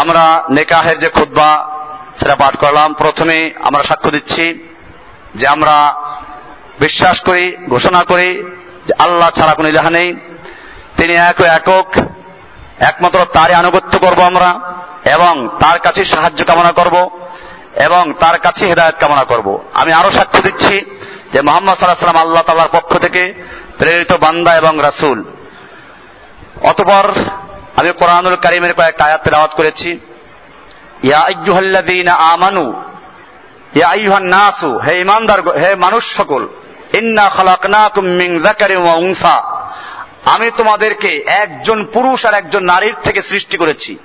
আমরা নেকাহের যে খুদ্া সেটা পাঠ করলাম। প্রথমে আমরা সাক্ষ্য দিচ্ছি যে আমরা বিশ্বাস করি, ঘোষণা করি যে আল্লাহ ছাড়া কোনো ইলাহা নেই। তিনি এক একক, একমাত্র তারই আনুগত্য করব আমরা এবং তার কাছে সাহায্য কামনা করব এবং তার কাছে হেদায়ত কামনা করব। আমি আরও সাক্ষ্য দিচ্ছি যে মোহাম্মদ সাল্লাহ সাল্লাম আল্লাহ তালার পক্ষ থেকে প্রেরিত বান্দা এবং রাসুল। অতপর আমি কোরআনুল কারিমের কয়েকটা আয়াত তেলাওয়াত করেছি। ইয়া আইয়ুহাল্লাযীনা আমানু, ইয়া আইয়ুহান নাসু হে ইমানদার, হে মানুষ সকল, ইন্না খালাকনাকুম মিন যাকারিন ওয়া উনসা। আমি তোমাদেরকে একজন পুরুষ আর একজন নারীর থেকে সৃষ্টি করেছি।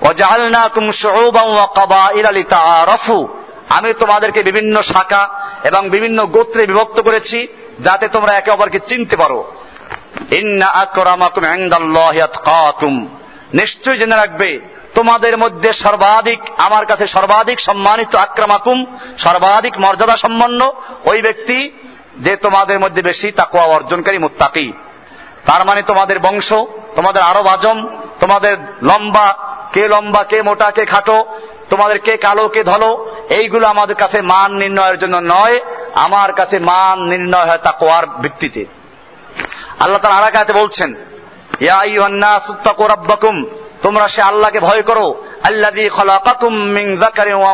ওয়াজআলনাকুম শুউবান ওয়া কাবাইলা লিতাআরাফু। আমি তোমাদেরকে বিভিন্ন শাখা এবং বিভিন্ন গোত্রে বিভক্ত করেছি যাতে তোমরা একে অপরকে চিনতে পারো। নিশ্চয় জেনে রাখবে, তোমাদের মধ্যে সর্বাধিক, আমার কাছে সর্বাধিক সম্মানিত আক্রমাকুম, সর্বাধিক মর্যাদা সম্পন্ন ওই ব্যক্তি যে তোমাদের মধ্যে বেশি তাকুয়া অর্জনকারী মুত্তাকি। তার মানে তোমাদের বংশ, তোমাদের আরব আজম, তোমাদের লম্বা, কে লম্বা, কে মোটা, কে খাটো, তোমাদের কে কালো, কে ধলো, এইগুলো আমাদের কাছে মান নির্ণয়ের জন্য নয়, আমার কাছে মান নির্ণয় হয় তাকুয়ার ভিত্তিতে। আল্লাহ তার আরাকাতে বলছেন তোমরা সে আল্লাহকে ভয় করো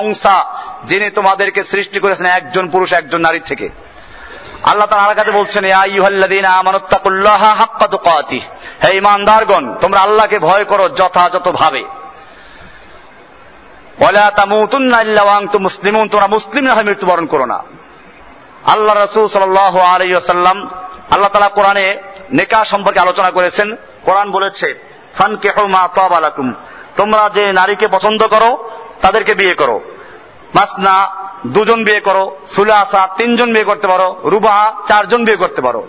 উনসা, যিনি তোমাদেরকে সৃষ্টি করেছেন একজন পুরুষ, একজন নারী থেকে। আল্লাহ তার আলাকাতে বলছেন হে ঈমানদারগণ, তোমরা আল্লাহকে ভয় করো যথাযথ ভাবে মুসলিমুন তোমরা মুসলিম না মৃত্যুবরণ করো না। আল্লাহ রাসূল আলাইহি ওয়াসাল্লাম, আল্লাহ তাআলা কোরআনে নেকাহ সম্পর্কে আলোচনা করেছেন। কোরআন বলেছে, ফানকিহু মা তাবা তোমরা যে নারীকে পছন্দ করো, তাদেরকে বিয়ে করো। মাসনা, দুজন বিয়ে করো। সুলাসা, তিনজন বিয়ে করতে পারো। রুবাহা, চারজন বিয়ে করতে পারো।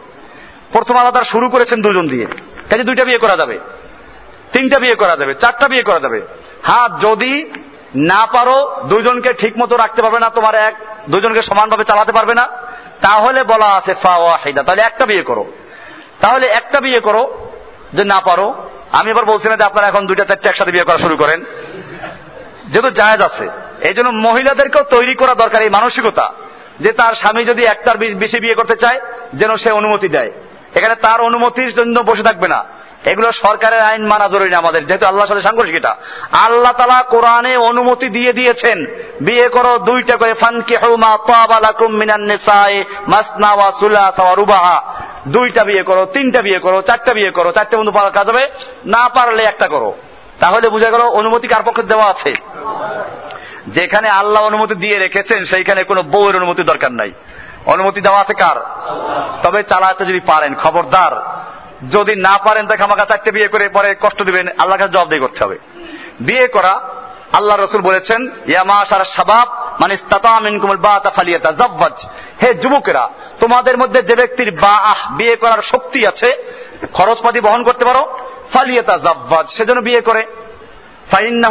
প্রথম আলাদা শুরু করেছেন দুজন দিয়ে। কাজে দুইটা বিয়ে করা যাবে। তিনটা বিয়ে করা যাবে। চারটা বিয়ে করা যাবে। হ্যাঁ যদি না পারো, দুজনকে ঠিক মতো রাখতে পারবে না, তোমার এক, দুজনকে সমানভাবে চালাতে পারবে না, তাহলে বলা আছে ফা ওয়াহিদা তাহলে একটা বিয়ে করো। তাহলে একটা বিয়ে করো, যে না পারো। আমি এবার বলছি না যে আপনারা এখন দুইটা, চারটে একসাথে বিয়ে করা শুরু করেন। যেহেতু জায়েজ আছে। এই জন্য মহিলাদেরকেও তৈরি করা দরকার এই মানসিকতা, যে তার স্বামী যদি একটার বেশি বিয়ে করতে চায়, যেন সে অনুমতি দেয়। এখানে তার অনুমতির জন্য বসে থাকবে না। এগুলো সরকারের আইন মানা জরুরি আমাদের, যেহেতু আল্লাহ সাথে সাংঘর্ষিক এটা। আল্লাহ তালা কোরআনে অনুমতি দিয়ে দিয়েছেন, বিয়ে করো দুইটা করে ফানকে হুমা তাবালাকুম মিনান নিসায়ে মাসনা ওয়া সুলাসা রুবাহা। দুইটা বিয়ে করো, তিনটা বিয়ে করো, চারটা বিয়ে করো, চারটে বন্ধু পাওয়ার কাজ হবে, না পারলে একটা করো। তাহলে বুঝা গেল অনুমতি কার পক্ষে দেওয়া আছে? যেখানে আল্লাহ অনুমতি দিয়ে রেখেছেন, সেইখানে কোনো বউয়ের অনুমতি দরকার নাই। অনুমতি দেওয়া আছে কার? তবে চালাতে যদি পারেন, খবরদার। যদি না পারেন তাকে আমাকে চারটে বিয়ে করে পরে কষ্ট দিবেন আল্লাহ কাছে জবাবদারি করতে হবে। বিয়ে করা, আল্লাহ রসুল বলেছেন ইয়ামা সারা সাবাব মানে হে যুবকেরা, তোমাদের মধ্যে যে ব্যক্তির বা আহ, বিয়ে করার শক্তি আছে, খরচপাতি বহন করতে পারো ফালিয়াতা জাব্বাজ সেজন্য বিয়ে করে।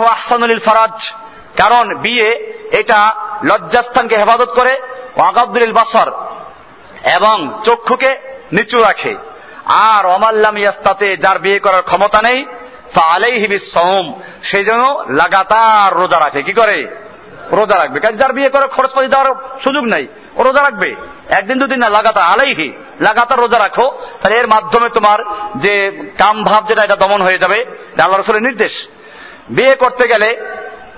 আহসানুল ফারাজ, কারণ বিয়ে এটা লজ্জাস্থানকে হেফাজত করে ওয়াকাবদুল বাসর, এবং চক্ষুকে নিচু রাখে। আর অমাল্লাম ইয়াস্তাতে, যার বিয়ে করার ক্ষমতা নেই সম সেই জন্য লাগাতার রোজা রাখে। কি করে? রোজা রাখবে। কাজে যার বিয়ে করার খরচ পাতি দেওয়ার সুযোগ নাই, ও রোজা রাখবে। একদিন দুদিন না, লাগাতার, আলাইহি। লাগাতার রোজা রাখো। তাহলে এর মাধ্যমে তোমার যে কাম ভাব যেটা, এটা দমন হয়ে যাবে। আল্লাহ রসুলের নির্দেশ। বিয়ে করতে গেলে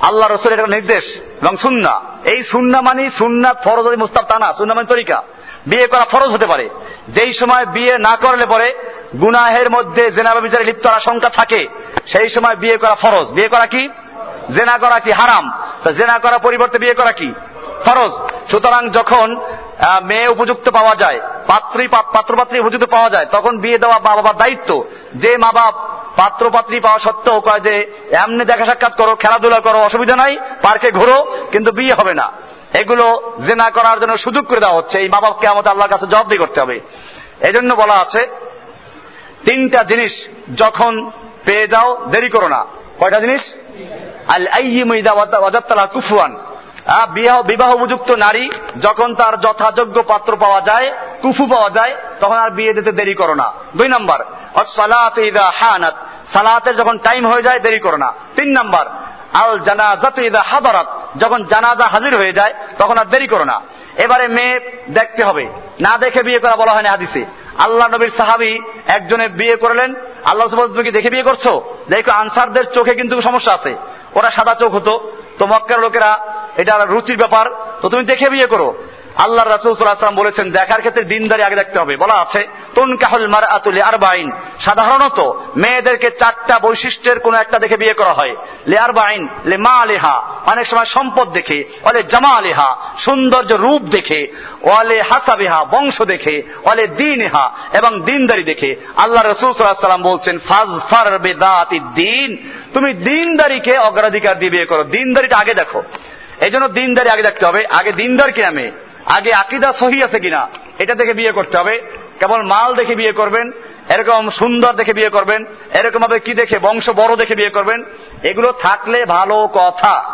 আল্লাহ রসুলের একটা নির্দেশ এবং সুন্না। এই সুন্না মানি সুন্না ফরজ মুস্তাব তা না, সুন্না মানে তরিকা। বিয়ে করা ফরজ হতে পারে। যেই সময় বিয়ে না করলে পরে গুনাহের মধ্যে জেনাবা বিচারে লিপ্ত আশঙ্কা থাকে, সেই সময় বিয়ে করা ফরজ। বিয়ে করা কি? জেনা করা কি হারাম? তা জেনা করা পরিবর্তে বিয়ে করা কি? ফরজ। সুতরাং যখন মেয়ে উপযুক্ত পাওয়া যায়, পাত্রী পাত্রপাত্রী উপযুক্ত পাওয়া যায়, তখন বিয়ে দেওয়া মা বাবার দায়িত্ব। যে মা বাপ পাত্র পাত্রী পাওয়া সত্ত্বেও কয় যে, এমনি দেখা সাক্ষাৎ করো, খেলাধুলা করো, অসুবিধা নাই, পার্কে ঘোরো, কিন্তু বিয়ে হবে না। এগুলো জেনা করার জন্য সুযোগ করে দেওয়া হচ্ছে। এই মা বাপকে আমাদের আল্লাহর কাছে জবাবদি করতে হবে। এই জন্য বলা আছে, তিনটা জিনিস যখন পেয়ে যাও, দেরি করো না। কয়টা জিনিস? কুফুয়ান। বিবাহ উপযুক্ত নারী যখন তার যথাযোগ্য পাত্র পাওয়া যায়, কুফু পাওয়া যায়, তখন আর বিয়ে দিতে দেরি করো না। দুই নম্বর সালাতের যখন টাইম হয়ে যায়, দেরি করো না। তিন নাম্বার, আল জানাজাত ইদা হাদারাত। যখন জানাজা হাজির হয়ে যায়, তখন আর দেরি করো না। এবারে মেয়ে দেখতে হবে। না দেখে বিয়ে করা বলা হয় না হাদিসে। আল্লাহ নবীর সাহাবি একজনে বিয়ে করলেন। আল্লাহ তুমি কি দেখে বিয়ে করছ? দেখো, আনসারদের চোখে কিন্তু সমস্যা আছে। ওরা সাদা চোখ হতো। তো মক্কার লোকেরা, এটা রুচির ব্যাপার। তো তুমি দেখে বিয়ে করো। আল্লাহ রাসুল বলেছেন, দেখার ক্ষেত্রে দিনদারি আগে দেখতে হবে। বলা আছে তুন কাহুল মার আতুলি আর বাইন সাধারণত মেয়েদেরকে চারটা বৈশিষ্ট্যের কোন একটা দেখে বিয়ে করা হয়। লেয়ার বাইন লে মা আলেহা অনেক সময় সম্পদ দেখে, অলে জামা আলেহা সৌন্দর্য রূপ দেখে ওয়ালে হাসাবিহা, বংশ দেখে, অলে দিন দিনহা, এবং দিনদারি দেখে। আল্লাহ রসুল সাল্লাম বলছেন ফাজ ফার বেদাত দিন তুমি দিনদারিকে অগ্রাধিকার দিয়ে বিয়ে করো। দিনদারিটা আগে দেখো। এই জন্য দিনদারি আগে দেখতে হবে। আগে দিনদার কিনা মেয়ে আগে আকিদা সহি আছে কিনা, এটা দেখে বিয়ে করতে হবে। কেবল মাল দেখে বিয়ে করবেন, এরকম সুন্দর দেখে বিয়ে করবেন এরকম ভাবে কি দেখে, বংশ বড় দেখে বিয়ে করবেন, এগুলো থাকলে ভালো কথা।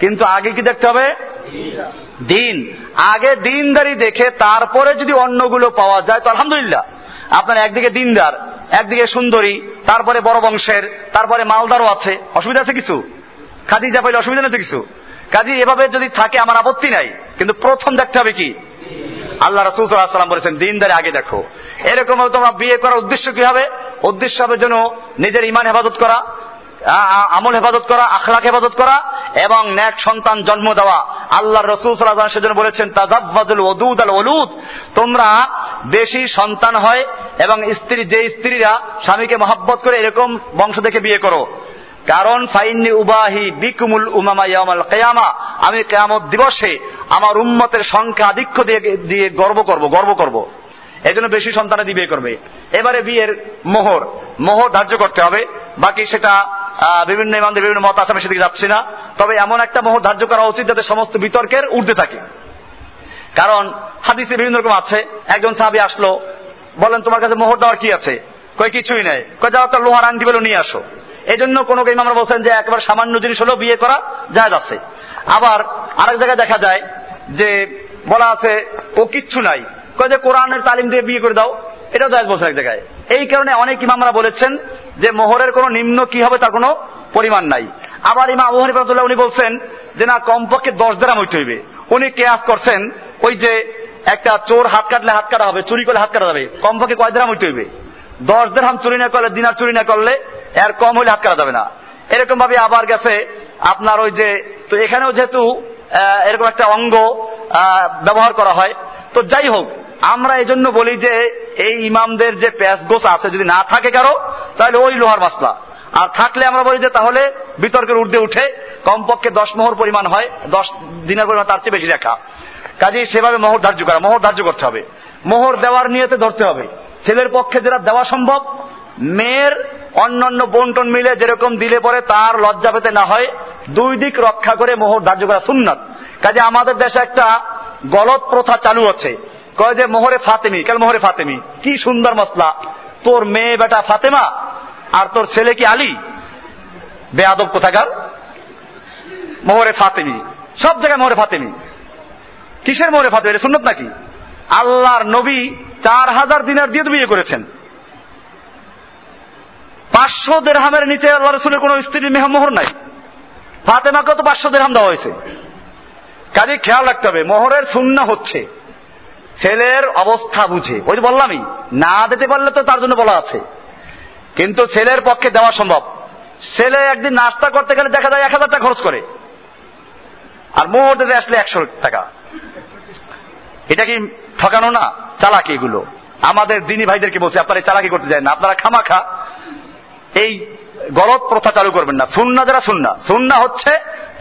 কিন্তু আগে কি দেখতে হবে? দিন। আগে দিনদারি দেখে তারপরে যদি অন্যগুলো পাওয়া যায়, তো আলহামদুলিল্লাহ। আপনার একদিকে দিনদার, একদিকে সুন্দরী, তারপরে বড় বংশের, তারপরে মালদারও আছে। অসুবিধা আছে কিছু? খাদিজা পাইলে অসুবিধা নেই কিছু? কাজী এভাবে যদি থাকে, আমার আপত্তি নাই। কিন্তু প্রথম দেখতে হবে কি? আল্লাহ রসুল সাল্লাম বলেছেন, দিনদারে আগে দেখো। এরকম তোমরা বিয়ে করার উদ্দেশ্য কি হবে? উদ্দেশ্য হবে যেন নিজের ইমান হেফাজত করা আমল হেফাজত করা আখলাক হেফাজত করা, এবং ন্যাক সন্তান জন্ম দেওয়া। আল্লাহ রসুল সাল্লাহ সেজন্য বলেছেন তাজাবাজুল ওদুদ আল ওলুদ। তোমরা বেশি সন্তান হয়, এবং স্ত্রী, যে স্ত্রীরা স্বামীকে মহাব্বত করে এরকম বংশ দেখে বিয়ে করো। কারণ ফাইন্নি উবাহি বিকুমুল উমামা ইয়ামাল কেয়ামা। আমি কেয়ামত দিবসে আমার উম্মতের সংখ্যা আধিক্য দিয়ে দিয়ে গর্ব করব গর্ব করব। এই জন্য বেশি সন্তানে দিয়ে বিয়ে করবে। এবারে বিয়ের মোহর মোহর ধার্য করতে হবে। বাকি সেটা বিভিন্ন ইমানদের বিভিন্ন মত আছে, আমি সেদিকে যাচ্ছি না। তবে এমন একটা মোহর ধার্য করা উচিত যাতে সমস্ত বিতর্কের ঊর্ধ্বে থাকে। কারণ হাদিসে বিভিন্ন রকম আছে। একজন সাহাবি আসলো বলেন তোমার কাছে মোহর দেওয়ার কি আছে? কই কিছুই নাই। কই যাও একটা লোহার আংটি বলে নিয়ে আসো। এই জন্য কোন ইমামরা বলছেন যে একবার সামান্য জিনিস হলেও বিয়ে করা যায় আছে। আবার আরেক জায়গায় দেখা যায় যে বলা আছে, ও কিচ্ছু নাই। যে, কোরআনের তালিম দিয়ে বিয়ে করে দাও। এটাও জায়জ বলছে এক জায়গায়। এই কারণে অনেক ইমামরা বলেছেন যে, মোহরের কোনো নিম্ন কি হবে তার কোনো পরিমাণ নাই। আবার ইমাম আবু উনি বলছেন যে, না, কমপক্ষে দশ দেরাম হইতে হইবে। উনি কেয়াস করছেন ওই যে, একটা চোর হাত কাটলে হাত কাটা হবে, চুরি করলে হাত কাটা যাবে। কমপক্ষে কয় দেরাম হইতে হইবে? দশ দেড়হাম চুরি না করলে, দিনার চুরি না করলে এর কম হলে হাত যাবে না। এরকম ভাবে আবার গেছে, আপনার ওই যে, তো এখানেও যেহেতু এরকম একটা অঙ্গ ব্যবহার করা হয়। তো যাই হোক, আমরা এই জন্য বলি যে, এই ইমামদের যে প্যাস গোস আছে, যদি না থাকে কারও, তাহলে ওই লোহার মাসলা। আর থাকলে আমরা বলি যে, তাহলে বিতর্কের ঊর্ধ্বে উঠে কমপক্ষে দশ মোহর পরিমাণ হয়, দশ দিনের পরিমাণ তার চেয়ে বেশি রেখা কাজেই সেভাবে মোহর ধার্য করা, মোহর ধার্য করতে হবে। মোহর দেওয়ার নিয়তে ধরতে হবে। ছেলের পক্ষে যেটা দেওয়া সম্ভব, মেয়ের অন্যান্য বন্টন মিলে যেরকম দিলে পরে তার লজ্জা পেতে না হয়, দুই দিক রক্ষা করে মোহর ধার্য করা সুন্নাত। কাজে আমাদের দেশে একটা গলত প্রথা চালু আছে, কয় যে মোহরে ফাতেমি। কেন মোহরে ফাতেমি? কি সুন্দর মশলা। তোর মেয়ে বেটা ফাতেমা আর তোর ছেলে কি আলী? বেয়াদব কোথাকার? মোহরে ফাতেমি। সব জায়গায় মোহরে ফাতেমি। কিসের মোহরে ফাতেমি? এটা সুন্নত নাকি? আল্লাহর নবী চার হাজার দিনার দিয়ে বিয়ে করেছেন। পাঁচশো দেড়হামের নিচে আল্লাহ রসুলের কোন স্ত্রীর মেহমোহর নাই। ফাতেমাকে তো পাঁচশো দেড়হাম দেওয়া হয়েছে। কাজে খেয়াল রাখতে হবে, মোহরের শূন্য হচ্ছে, ছেলের অবস্থা বুঝে। ওই যে বললামই, না দিতে পারলে তো তার জন্য বলা আছে। কিন্তু ছেলের পক্ষে দেওয়া সম্ভব। ছেলে একদিন নাস্তা করতে গেলে দেখা যায় এক হাজার টাকা খরচ করে। আর মোহর দিতে আসলে একশো টাকা। এটা কি ঠকানো না? চালাকি এগুলো। আমাদের দিনী ভাইদেরকে বলছে, আপনারা চালাকি করতে যায় না। আপনারা খামাখা এই গলত প্রথা চালু করবেন না। সুন্না যারা সুন্না সুন্না হচ্ছে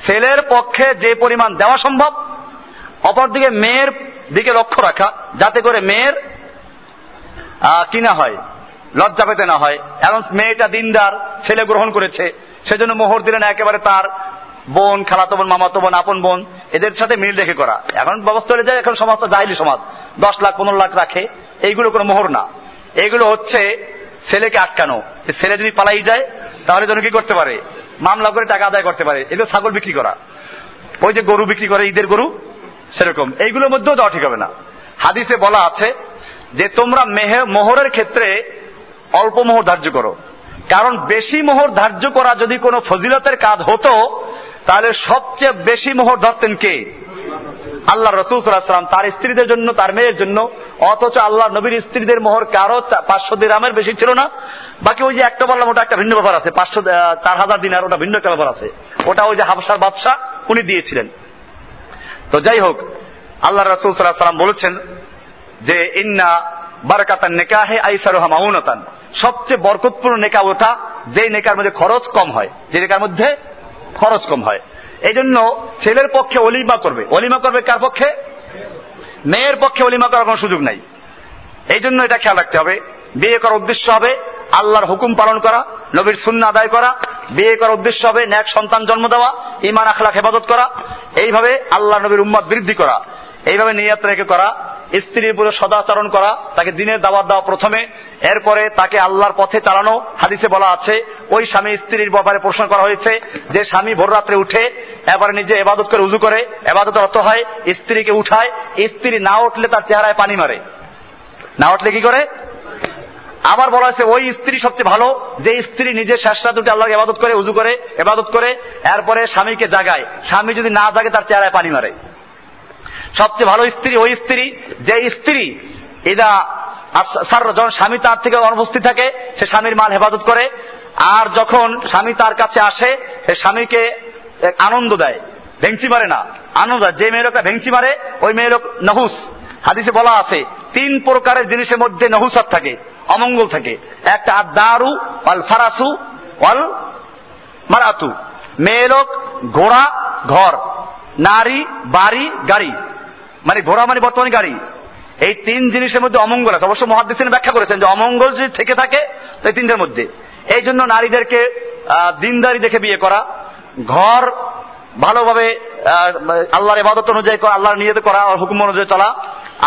ছেলের পক্ষে যে পরিমাণ দেওয়া সম্ভব, অপরদিকে মেয়ের দিকে লক্ষ্য রাখা, যাতে করে মেয়ের কিনা হয়, লজ্জা পেতে না হয়। এখন মেয়েটা দিনদার, ছেলে গ্রহণ করেছে, সেজন্য মোহর দিলেন একেবারে তার বোন, খালাতো বোন, মামাতো বোন, আপন বোন, এদের সাথে মিল রেখে করা। এখন ব্যবস্থা হয়ে যায় এখন সমাজটা জাহিলি সমাজ। দশ লাখ, পনেরো লাখ রাখে, এইগুলো কোনো মোহর না। এগুলো হচ্ছে ছেলেকে আটকানো। ছেলে যদি পালাই যায়, তাহলে যেন কি করতে পারে? মামলা করে টাকা আদায় করতে পারে। এগুলো ছাগল বিক্রি করা। ওই যে গরু বিক্রি করে, ঈদের গরু, সেরকম। এইগুলোর মধ্যেও যাওয়া ঠিক হবে না। হাদিসে বলা আছে যে, তোমরা মেহে, মোহরের ক্ষেত্রে অল্প মোহর ধার্য করো। কারণ বেশি মোহর ধার্য করা যদি কোনো ফজিলতের কাজ হতো, তাহলে সবচেয়ে বেশি মোহর ধরতেন কে? আল্লাহ রসুল তার স্ত্রীদের জন্য, তার মেয়ের জন্য অথচ আল্লাহ নবীর স্ত্রীদের মোহর কারও পাঁচশো দিরামের বেশি ছিল না। বাকি ওই যে একটা বললাম, ওটা একটা ভিন্ন ব্যাপার আছে। পাঁচশো চার হাজার দিনার, ওটা ভিন্ন একটা ব্যাপার আছে। ওটা ওই যে হাবসার বাদশাহ, উনি দিয়েছিলেন। তো যাই হোক, আল্লাহ রসুল সাল্লাহ সাল্লাম বলেছেন যে, ইন্না বারকাতার বারাকাতান নেকাহে আইসারোহা মাউনতান। সবচেয়ে বরকতপূর্ণ নেকা ওঠা যে নেকার মধ্যে খরচ কম হয়। যে নেকার মধ্যে খরচ কম হয়। এই জন্য ছেলের পক্ষে অলিমা করবে। অলিমা করবে কার পক্ষে? মেয়ের পক্ষে অলিমা করার কোনো সুযোগ নাই। এই জন্য এটা খেয়াল রাখতে হবে। বিয়ে করার উদ্দেশ্য হবে আল্লাহর হুকুম পালন করা, নবীর শূন্য আদায় করা, বিয়ে করার উদ্দেশ্য হবে ন্যাক সন্তান জন্ম দেওয়া ইমান আখলাখ, হেফাজত করা, এইভাবে আল্লাহ নবীর উম্মত বৃদ্ধি করা, এইভাবে নিয়াত রেখে করা স্ত্রীর উপরে সদাচরণ করা, তাকে দিনের দাওয়াত দেওয়া প্রথমে, এরপরে তাকে আল্লাহর পথে চালানো। হাদিসে বলা আছে, ওই স্বামী স্ত্রীর ব্যাপারে প্রশ্ন করা হয়েছে যে স্বামী ভোর রাত্রে উঠে, এবারে নিজে এবাদত করে উজু করে এবাদত অর্থ হয় স্ত্রীকে উঠায়, স্ত্রী না উঠলে তার চেহারায় পানি মারে। না উঠলে কি করে? আবার বলা হয়েছে, ওই স্ত্রী সবচেয়ে ভালো, যে স্ত্রী নিজের রাত উঠে আল্লাহকে এবাদত করে, উজু করে এবাদত করে, এরপরে স্বামীকে জাগায়। স্বামী যদি না জাগে, তার চেহারায় পানি মারে। সবচেয়ে ভালো স্ত্রী, ওই স্ত্রী, যে স্ত্রী এদা যখন স্বামী তার থেকে অনুপস্থিত থাকে, সে স্বামীর মাল হেফাজত করে, আর যখন স্বামী তার কাছে আসে, সে স্বামীকে আনন্দ দেয় ভেংচি মারে না, আনন্দ যে মেয়ে লোকটা ভেংচি মারে, ওই মেয়ে লোক নহুস। হাদিসে বলা আছে, তিন প্রকারের জিনিসের মধ্যে নহুসাত থাকে, অমঙ্গল থাকে। একটা আর দারু অল ফারাসু অল মারাতু। মেয়ে লোক ঘোড়া, ঘর, নারী, বাড়ি, গাড়ি। মানে ঘোড়া মানে বর্তমানে গাড়ি। এই তিন জিনিসের মধ্যে অমঙ্গল আছে। অবশ্য মহাদিসিন ব্যাখ্যা করেছেন যে অমঙ্গল যদি থেকে থাকে, তো এই তিনটের মধ্যে। এই জন্য নারীদেরকে দিনদারি দেখে বিয়ে করা, ঘর ভালোভাবে আল্লাহর ইবাদত অনুযায়ী আল্লাহর নিজেদের করা, আর হুকুম অনুযায়ী চলা,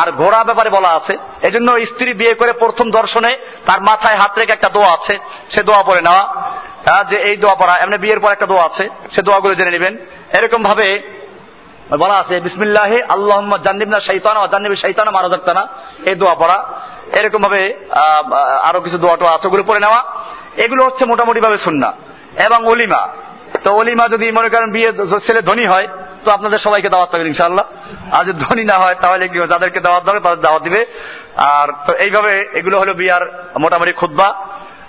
আর ঘোড়া ব্যাপারে বলা আছে। এই জন্য স্ত্রী বিয়ে করে প্রথম দর্শনে তার মাথায় হাত রেখে একটা দোয়া আছে, সে দোয়া পরে নেওয়া। যে এই দোয়া পড়া, এমনি বিয়ের পর একটা দোয়া আছে, সে দোয়াগুলো জেনে নেবেন। এরকম ভাবে বলা আছে, বিসমিল্লাহে আল্লাহ জান্নিবনা শৈতানা জান্নিবি শৈতানা মারজাক্তানা এই দোয়া পড়া। এরকম ভাবে আরও কিছু দোয়া টোয়া আছে, ওগুলো পড়ে নেওয়া। এগুলো হচ্ছে মোটামুটি ভাবে শুননা এবং অলিমা তো অলিমা যদি মনে করেন বিয়ে ছেলে ধনী হয়, তো আপনাদের সবাইকে দাওয়াত পাবেন ইনশাল্লাহ আর যদি ধনী না হয়, তাহলে কি যাদেরকে দাওয়াত দেবে তাদের দাওয়াত দিবে। আর তো এইভাবে এগুলো হলো বিয়ার মোটামুটি খুদ্া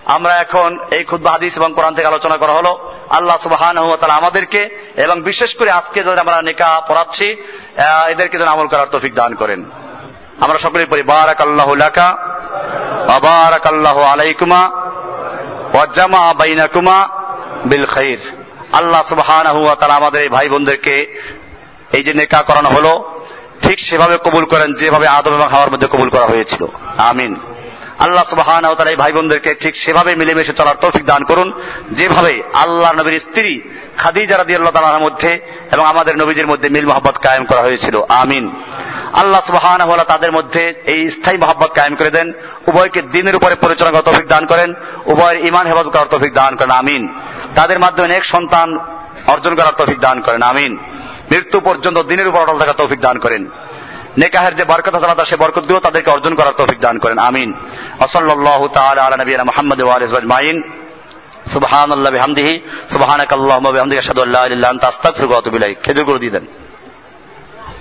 আমরা এখন এই খুদ্া হাদিস এবং কোরআন থেকে আলোচনা করা হলো। আল্লাহ সুবাহান আমাদেরকে এবং বিশেষ করে আজকে যদি আমরা নেকা পড়াচ্ছি এদেরকে যেন আমল করার তৌফিক দান করেন। আমরা সকলেই পড়ি বারাক আল্লাহ লাকা বারাক আল্লাহ আলাইকুমা ওয়াজ্জামা বাইনাকুমা বিল খাইর। আল্লাহ সুবহান আমাদের এই ভাই বোনদেরকে এই যে নেকা করানো হলো, ঠিক সেভাবে কবুল করেন যেভাবে আদম এবং হাওয়ার মধ্যে কবুল করা হয়েছিল। আমিন। আল্লাহ সুবাহান এই ভাই বোনদেরকে ঠিক সেভাবে মিলেমিশে চলার তৌফিক দান করুন। যেভাবে আল্লাহ নবীর স্ত্রী খাদিজা রাদি আল্লাহ তালার মধ্যে এবং আমাদের নবীদের মধ্যে মিল মোহাম্মত কায়েম করা হয়েছিল। আমিন। আল্লাহ সুবাহান হলা তাদের মধ্যে এই স্থায়ী মহাব্বত কায়েম করে দেন। উভয়কে দিনের উপরে পরিচালনা করার তৌফিক দান করেন। উভয়ের ইমান হেফাজত করার তৌফিক দান করেন। আমিন। তাদের মাধ্যমে এক সন্তান অর্জন করার তৌফিক দান করেন। আমিন। মৃত্যু পর্যন্ত দিনের উপর অটল থাকার তৌফিক দান করেন। নেকাহের যে বরকত আছে সে বরকতগুলো তাদেরকে অর্জন করার তৌফিক দান করেন। আমিন। আসল্লাহ তাআলা আলা নবিয়ানা মুহাম্মদ ওয়া আলিহি আজমাইন সুবহানাল্লাহি বিহামদিহি, সুবহানাকাল্লাহুম্মা বিহামদিকা আশহাদু আল্লা ইলাহা ইল্লা আনতা, আস্তাগফিরুকা ওয়া আতুবু ইলাইক। খেজুর করে দিয়ে দেন।